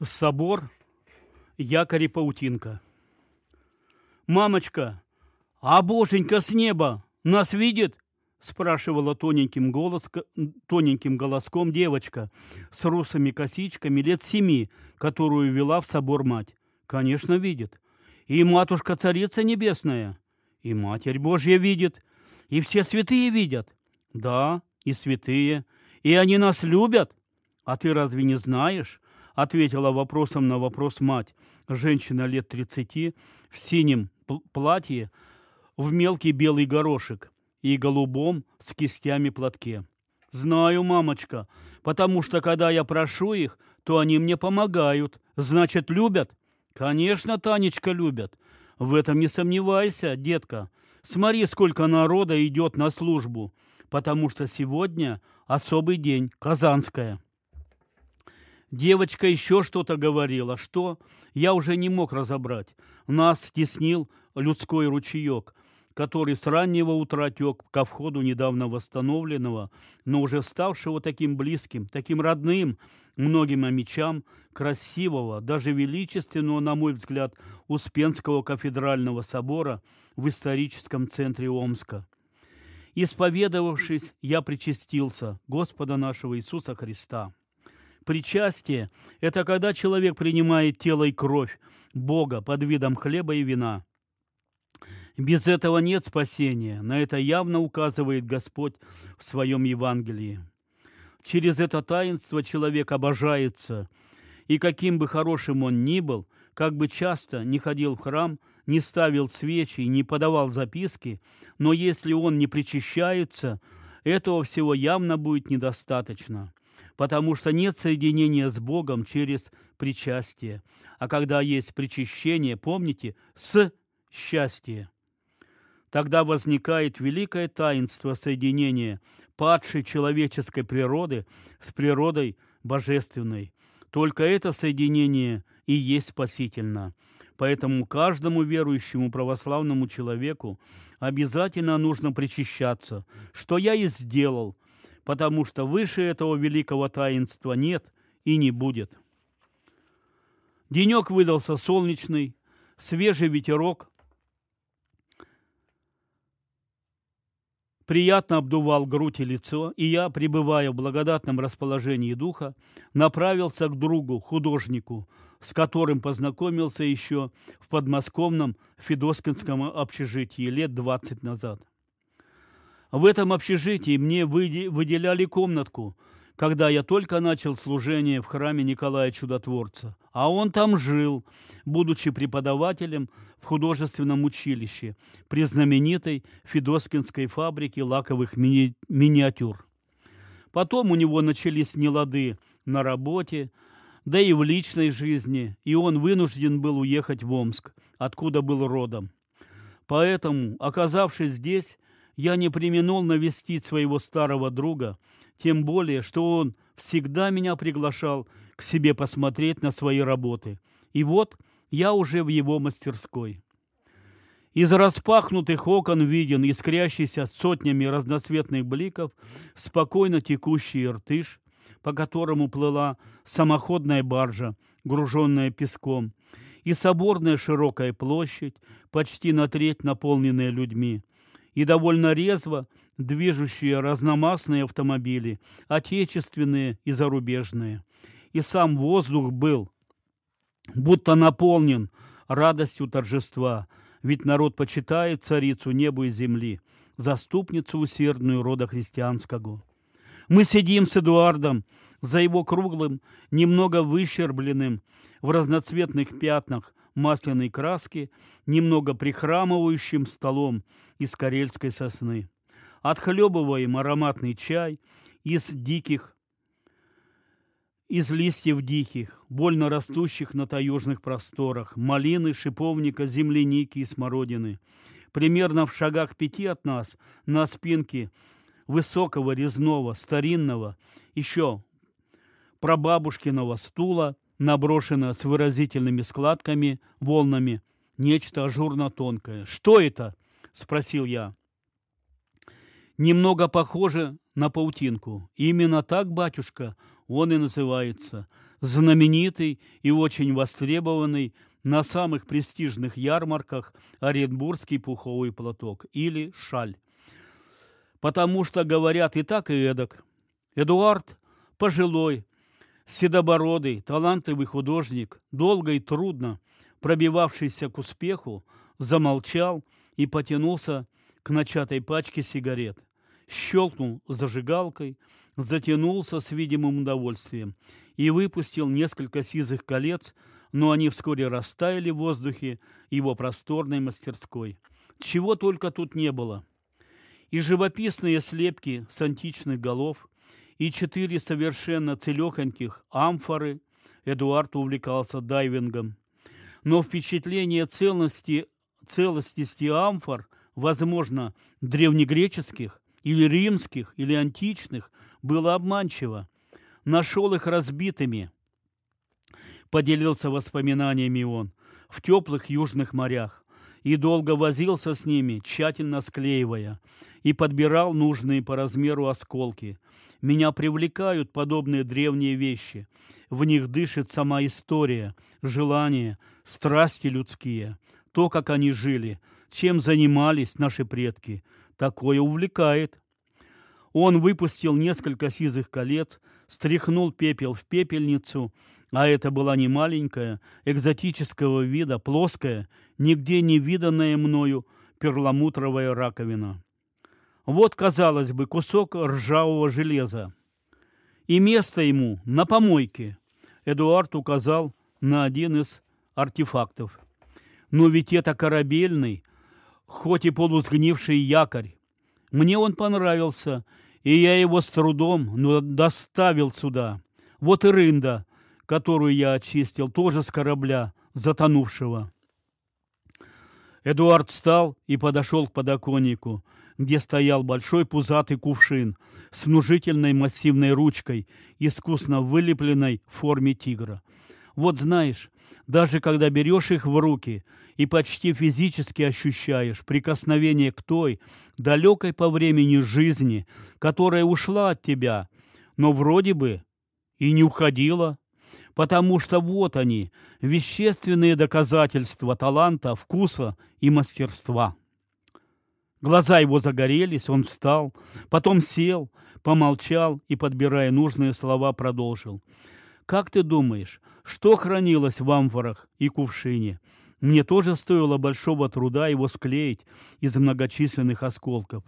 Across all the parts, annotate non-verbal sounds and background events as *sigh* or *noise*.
Собор, якорь и паутинка. «Мамочка, а боженька с неба нас видит?» спрашивала тоненьким, голос, тоненьким голоском девочка с русыми косичками лет семи, которую вела в собор мать. «Конечно, видит. И матушка-царица небесная, и Матерь Божья видит, и все святые видят. Да, и святые, и они нас любят. А ты разве не знаешь, ответила вопросом на вопрос мать. Женщина лет тридцати в синем платье, в мелкий белый горошек и голубом с кистями платке. «Знаю, мамочка, потому что, когда я прошу их, то они мне помогают. Значит, любят?» «Конечно, Танечка, любят. В этом не сомневайся, детка. Смотри, сколько народа идет на службу, потому что сегодня особый день, Казанская». Девочка еще что-то говорила. Что? Я уже не мог разобрать. Нас стеснил людской ручеек, который с раннего утра тек ко входу недавно восстановленного, но уже ставшего таким близким, таким родным многим мечам красивого, даже величественного, на мой взгляд, Успенского кафедрального собора в историческом центре Омска. Исповедовавшись, я причастился Господа нашего Иисуса Христа – Причастие – это когда человек принимает тело и кровь Бога под видом хлеба и вина. Без этого нет спасения. На это явно указывает Господь в своем Евангелии. Через это таинство человек обожается, и каким бы хорошим он ни был, как бы часто не ходил в храм, не ставил свечи, не подавал записки, но если он не причащается, этого всего явно будет недостаточно потому что нет соединения с Богом через причастие. А когда есть причащение, помните, с счастья. Тогда возникает великое таинство соединения падшей человеческой природы с природой божественной. Только это соединение и есть спасительно. Поэтому каждому верующему православному человеку обязательно нужно причащаться, что я и сделал – потому что выше этого великого таинства нет и не будет. Денек выдался солнечный, свежий ветерок, приятно обдувал грудь и лицо, и я, пребывая в благодатном расположении духа, направился к другу, художнику, с которым познакомился еще в подмосковном Федоскинском общежитии лет двадцать назад. В этом общежитии мне выделяли комнатку, когда я только начал служение в храме Николая Чудотворца. А он там жил, будучи преподавателем в художественном училище при знаменитой Федоскинской фабрике лаковых мини миниатюр. Потом у него начались нелады на работе, да и в личной жизни, и он вынужден был уехать в Омск, откуда был родом. Поэтому, оказавшись здесь, я не применул навестить своего старого друга, тем более, что он всегда меня приглашал к себе посмотреть на свои работы. И вот я уже в его мастерской. Из распахнутых окон виден искрящийся сотнями разноцветных бликов спокойно текущий иртыш, по которому плыла самоходная баржа, груженная песком, и соборная широкая площадь, почти на треть наполненная людьми и довольно резво движущие разномастные автомобили, отечественные и зарубежные. И сам воздух был будто наполнен радостью торжества, ведь народ почитает царицу небу и земли, заступницу усердную рода христианского. Мы сидим с Эдуардом за его круглым, немного выщербленным, в разноцветных пятнах масляной краски, немного прихрамывающим столом из карельской сосны. Отхлебываем ароматный чай из диких, из листьев диких, больно растущих на таежных просторах, малины, шиповника, земляники и смородины. Примерно в шагах пяти от нас на спинке высокого резного старинного еще прабабушкиного стула наброшено с выразительными складками, волнами, нечто ажурно-тонкое. «Что это?» – спросил я. «Немного похоже на паутинку. Именно так, батюшка, он и называется. знаменитый и очень востребованный на самых престижных ярмарках Оренбургский пуховый платок или шаль. Потому что говорят и так, и эдак. Эдуард пожилой, седобородый, талантливый художник, долго и трудно пробивавшийся к успеху, замолчал и потянулся к начатой пачке сигарет. Щелкнул зажигалкой, затянулся с видимым удовольствием и выпустил несколько сизых колец, но они вскоре растаяли в воздухе его просторной мастерской. Чего только тут не было. И живописные слепки с античных голов, и четыре совершенно целехоньких амфоры. Эдуард увлекался дайвингом. Но впечатление целости, целостности амфор, возможно, древнегреческих или римских или античных, было обманчиво. Нашел их разбитыми, поделился воспоминаниями он, в теплых южных морях и долго возился с ними, тщательно склеивая, и подбирал нужные по размеру осколки. Меня привлекают подобные древние вещи. В них дышит сама история, желания, страсти людские, то, как они жили, чем занимались наши предки. Такое увлекает. Он выпустил несколько сизых колец, стряхнул пепел в пепельницу, а это была не маленькая, экзотического вида, плоская, нигде не виданная мною перламутровая раковина. Вот, казалось бы, кусок ржавого железа. И место ему на помойке. Эдуард указал на один из артефактов. Но ведь это корабельный, хоть и полусгнивший якорь. Мне он понравился, и я его с трудом но доставил сюда. Вот и рында, которую я очистил, тоже с корабля, затонувшего. Эдуард встал и подошел к подоконнику, где стоял большой пузатый кувшин с внушительной массивной ручкой, искусно вылепленной в форме тигра. Вот знаешь, даже когда берешь их в руки и почти физически ощущаешь прикосновение к той, далекой по времени жизни, которая ушла от тебя, но вроде бы и не уходила, потому что вот они, вещественные доказательства таланта, вкуса и мастерства. Глаза его загорелись, он встал, потом сел, помолчал и, подбирая нужные слова, продолжил. «Как ты думаешь, что хранилось в амфорах и кувшине? Мне тоже стоило большого труда его склеить из многочисленных осколков.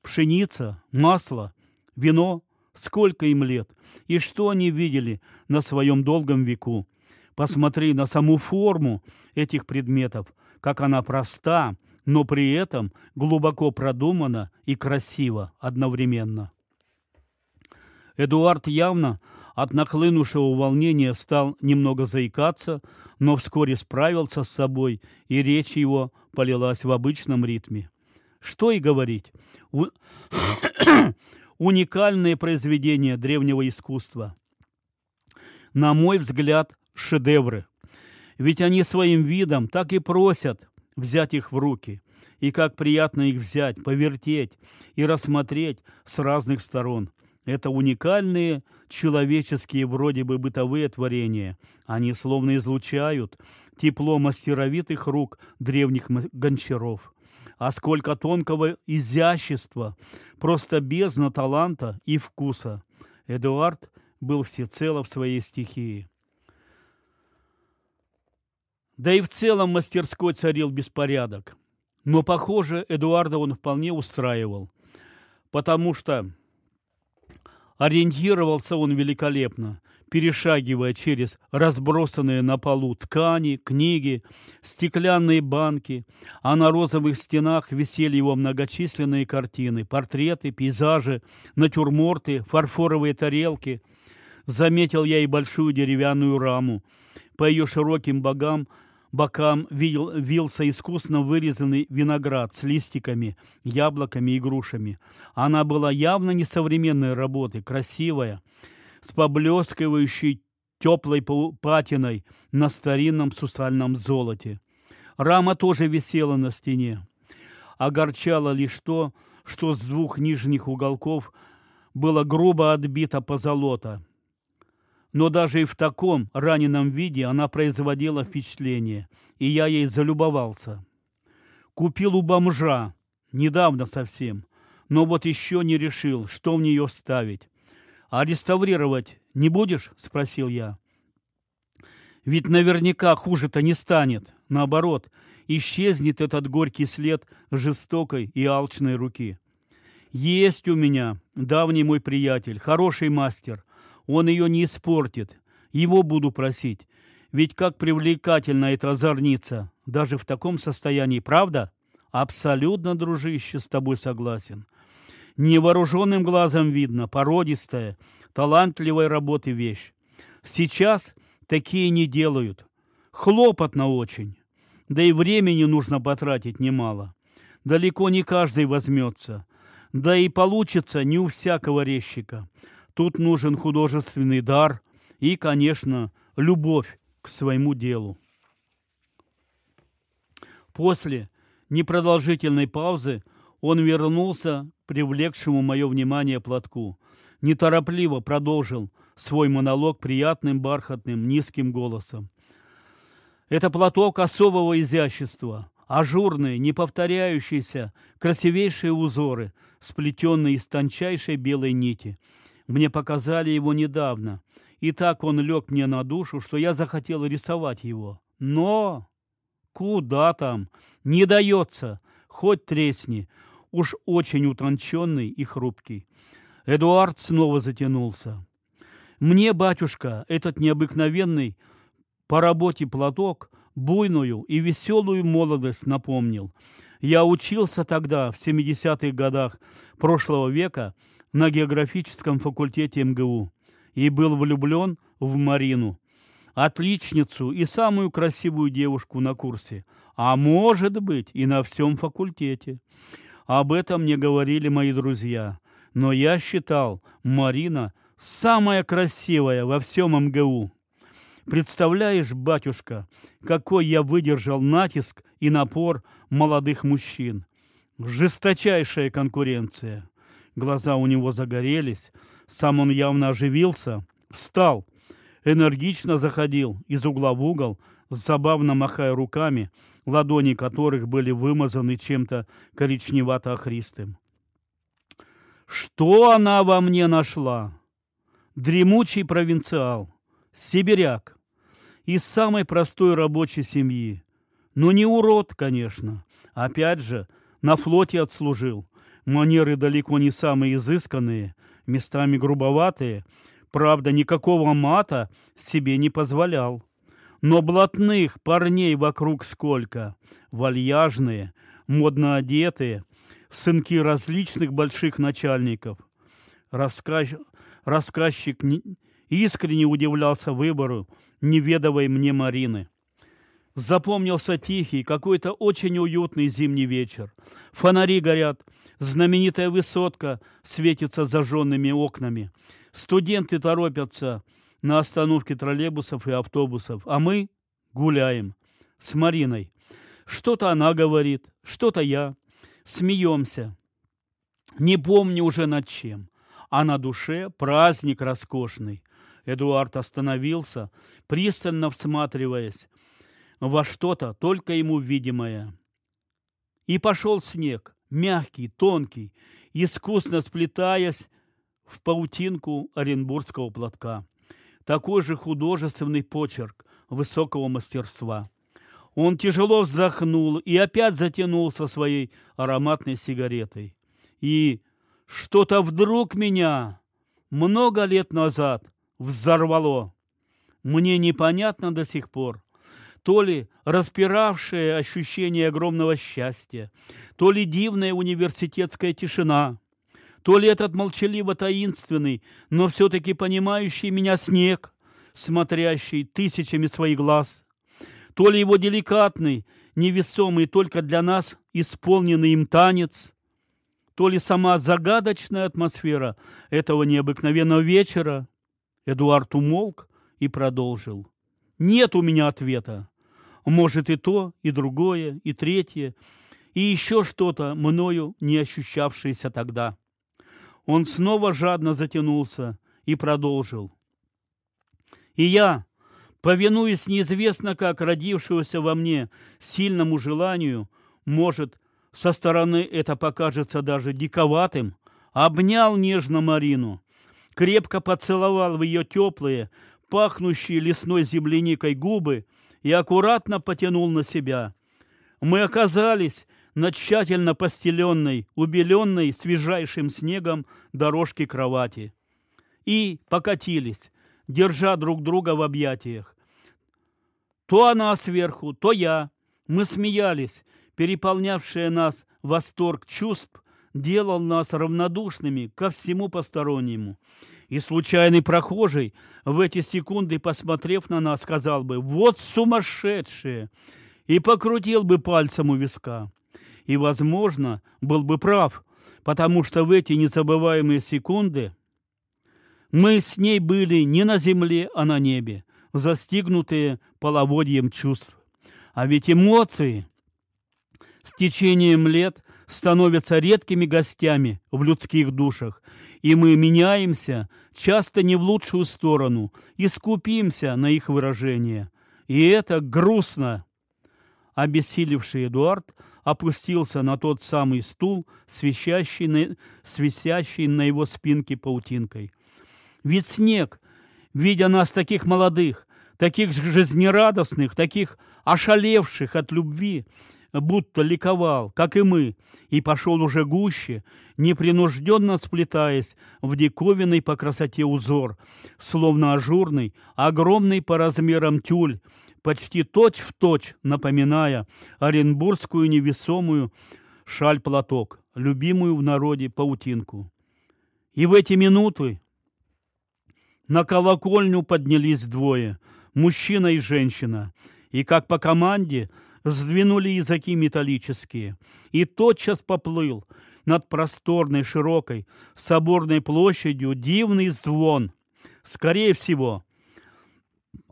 Пшеница, масло, вино, сколько им лет, и что они видели на своем долгом веку. Посмотри на саму форму этих предметов, как она проста, но при этом глубоко продумана и красиво одновременно. Эдуард явно от нахлынувшего волнения стал немного заикаться, но вскоре справился с собой, и речь его полилась в обычном ритме. Что и говорить, у... *coughs* уникальные произведения древнего искусства. На мой взгляд, шедевры. Ведь они своим видом так и просят взять их в руки. И как приятно их взять, повертеть и рассмотреть с разных сторон. Это уникальные человеческие вроде бы бытовые творения. Они словно излучают тепло мастеровитых рук древних гончаров. А сколько тонкого изящества, просто бездна таланта и вкуса. Эдуард был всецело в своей стихии. Да и в целом мастерской царил беспорядок. Но, похоже, Эдуарда он вполне устраивал, потому что Ориентировался он великолепно, перешагивая через разбросанные на полу ткани, книги, стеклянные банки, а на розовых стенах висели его многочисленные картины, портреты, пейзажи, натюрморты, фарфоровые тарелки. Заметил я и большую деревянную раму. По ее широким богам бокам вил, вился искусно вырезанный виноград с листиками, яблоками и грушами. Она была явно несовременной работы, красивая, с поблескивающей теплой патиной на старинном сусальном золоте. Рама тоже висела на стене. Огорчало лишь то, что с двух нижних уголков было грубо отбито позолота. Но даже и в таком раненом виде она производила впечатление, и я ей залюбовался. Купил у бомжа, недавно совсем, но вот еще не решил, что в нее вставить. «А реставрировать не будешь?» – спросил я. «Ведь наверняка хуже-то не станет. Наоборот, исчезнет этот горький след жестокой и алчной руки. Есть у меня давний мой приятель, хороший мастер, он ее не испортит. Его буду просить. Ведь как привлекательна эта озорница, даже в таком состоянии, правда? Абсолютно, дружище, с тобой согласен. Невооруженным глазом видно, породистая, талантливой работы вещь. Сейчас такие не делают. Хлопотно очень. Да и времени нужно потратить немало. Далеко не каждый возьмется. Да и получится не у всякого резчика. Тут нужен художественный дар и, конечно, любовь к своему делу. После непродолжительной паузы он вернулся к привлекшему мое внимание платку. Неторопливо продолжил свой монолог приятным, бархатным, низким голосом. Это платок особого изящества, ажурные, не повторяющиеся, красивейшие узоры, сплетенные из тончайшей белой нити – мне показали его недавно, и так он лег мне на душу, что я захотел рисовать его. Но куда там? Не дается, хоть тресни, уж очень утонченный и хрупкий. Эдуард снова затянулся. Мне, батюшка, этот необыкновенный по работе платок буйную и веселую молодость напомнил. Я учился тогда, в 70-х годах прошлого века, на географическом факультете МГУ и был влюблен в Марину, отличницу и самую красивую девушку на курсе, а может быть и на всем факультете. Об этом мне говорили мои друзья, но я считал Марина самая красивая во всем МГУ. Представляешь, батюшка, какой я выдержал натиск и напор молодых мужчин. Жесточайшая конкуренция. Глаза у него загорелись, сам он явно оживился, встал, энергично заходил из угла в угол, забавно махая руками, ладони которых были вымазаны чем-то коричневато-охристым. Что она во мне нашла? Дремучий провинциал, сибиряк, из самой простой рабочей семьи. Но не урод, конечно. Опять же, на флоте отслужил, манеры далеко не самые изысканные, местами грубоватые, правда, никакого мата себе не позволял. Но блатных парней вокруг сколько, вальяжные, модно одетые, сынки различных больших начальников. Рассказ... Рассказчик искренне удивлялся выбору неведовой мне Марины. Запомнился тихий, какой-то очень уютный зимний вечер. Фонари горят, знаменитая высотка светится зажженными окнами. Студенты торопятся на остановке троллейбусов и автобусов, а мы гуляем с Мариной. Что-то она говорит, что-то я. Смеемся. Не помню уже над чем. А на душе праздник роскошный. Эдуард остановился, пристально всматриваясь во что-то только ему видимое. И пошел снег, мягкий, тонкий, искусно сплетаясь в паутинку оренбургского платка. Такой же художественный почерк высокого мастерства. Он тяжело вздохнул и опять затянулся своей ароматной сигаретой. И что-то вдруг меня много лет назад взорвало. Мне непонятно до сих пор, то ли распиравшее ощущение огромного счастья, то ли дивная университетская тишина, то ли этот молчаливо-таинственный, но все-таки понимающий меня снег, смотрящий тысячами своих глаз, то ли его деликатный, невесомый только для нас, исполненный им танец, то ли сама загадочная атмосфера этого необыкновенного вечера. Эдуард умолк и продолжил. Нет у меня ответа. Может и то, и другое, и третье, и еще что-то мною не ощущавшееся тогда. Он снова жадно затянулся и продолжил. И я, повинуясь неизвестно как родившегося во мне сильному желанию, может, со стороны это покажется даже диковатым, обнял нежно Марину, крепко поцеловал в ее теплые, пахнущие лесной земляникой губы и аккуратно потянул на себя. Мы оказались на тщательно постеленной, убеленной свежайшим снегом дорожке кровати и покатились, держа друг друга в объятиях. То она сверху, то я. Мы смеялись, переполнявшее нас восторг чувств делал нас равнодушными ко всему постороннему. И случайный прохожий, в эти секунды посмотрев на нас, сказал бы «Вот сумасшедшие!» и покрутил бы пальцем у виска. И, возможно, был бы прав, потому что в эти незабываемые секунды мы с ней были не на земле, а на небе, застигнутые половодьем чувств. А ведь эмоции с течением лет становятся редкими гостями в людских душах, и мы меняемся часто не в лучшую сторону и скупимся на их выражение. И это грустно. Обессилевший Эдуард опустился на тот самый стул, свисящий на, свисящий на его спинке паутинкой. Ведь снег, видя нас таких молодых, таких жизнерадостных, таких ошалевших от любви, будто ликовал, как и мы, и пошел уже гуще, непринужденно сплетаясь в диковинный по красоте узор, словно ажурный, огромный по размерам тюль, почти точь-в-точь точь напоминая оренбургскую невесомую шаль-платок, любимую в народе паутинку. И в эти минуты на колокольню поднялись двое, мужчина и женщина, и как по команде сдвинули языки металлические, и тотчас поплыл над просторной широкой соборной площадью дивный звон. Скорее всего,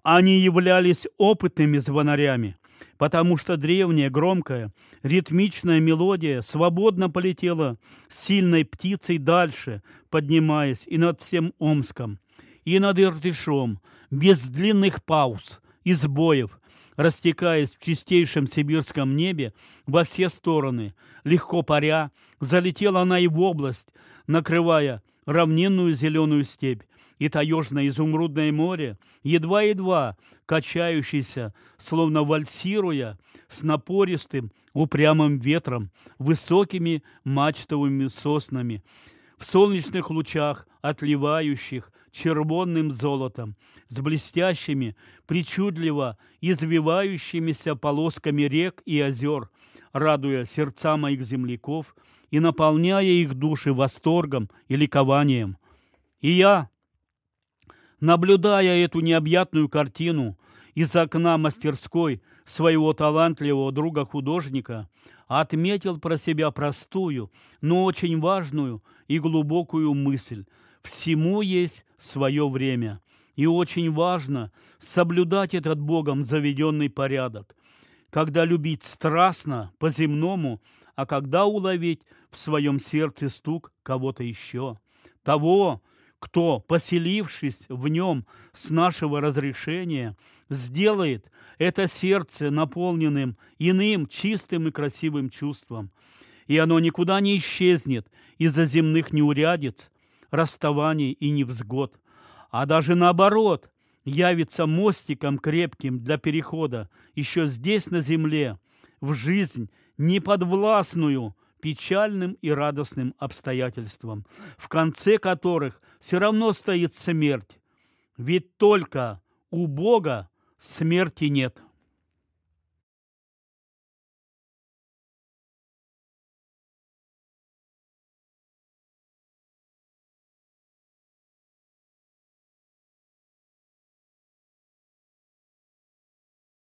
они являлись опытными звонарями, потому что древняя, громкая, ритмичная мелодия свободно полетела сильной птицей дальше, поднимаясь и над всем Омском, и над Иртышом, без длинных пауз и сбоев, растекаясь в чистейшем сибирском небе во все стороны, легко паря, залетела она и в область, накрывая равнинную зеленую степь и таежное изумрудное море, едва-едва качающийся, словно вальсируя, с напористым, упрямым ветром, высокими мачтовыми соснами, в солнечных лучах, отливающих червонным золотом, с блестящими, причудливо извивающимися полосками рек и озер, радуя сердца моих земляков и наполняя их души восторгом и ликованием. И я, наблюдая эту необъятную картину из окна мастерской своего талантливого друга-художника, отметил про себя простую, но очень важную и глубокую мысль. Всему есть свое время. И очень важно соблюдать этот Богом заведенный порядок. Когда любить страстно, по-земному, а когда уловить в своем сердце стук кого-то еще. Того, кто, поселившись в нем с нашего разрешения, сделает это сердце наполненным иным чистым и красивым чувством. И оно никуда не исчезнет из-за земных неурядиц, расставаний и невзгод, а даже наоборот, явится мостиком крепким для перехода еще здесь на земле, в жизнь неподвластную печальным и радостным обстоятельствам, в конце которых все равно стоит смерть. Ведь только у Бога смерти нет.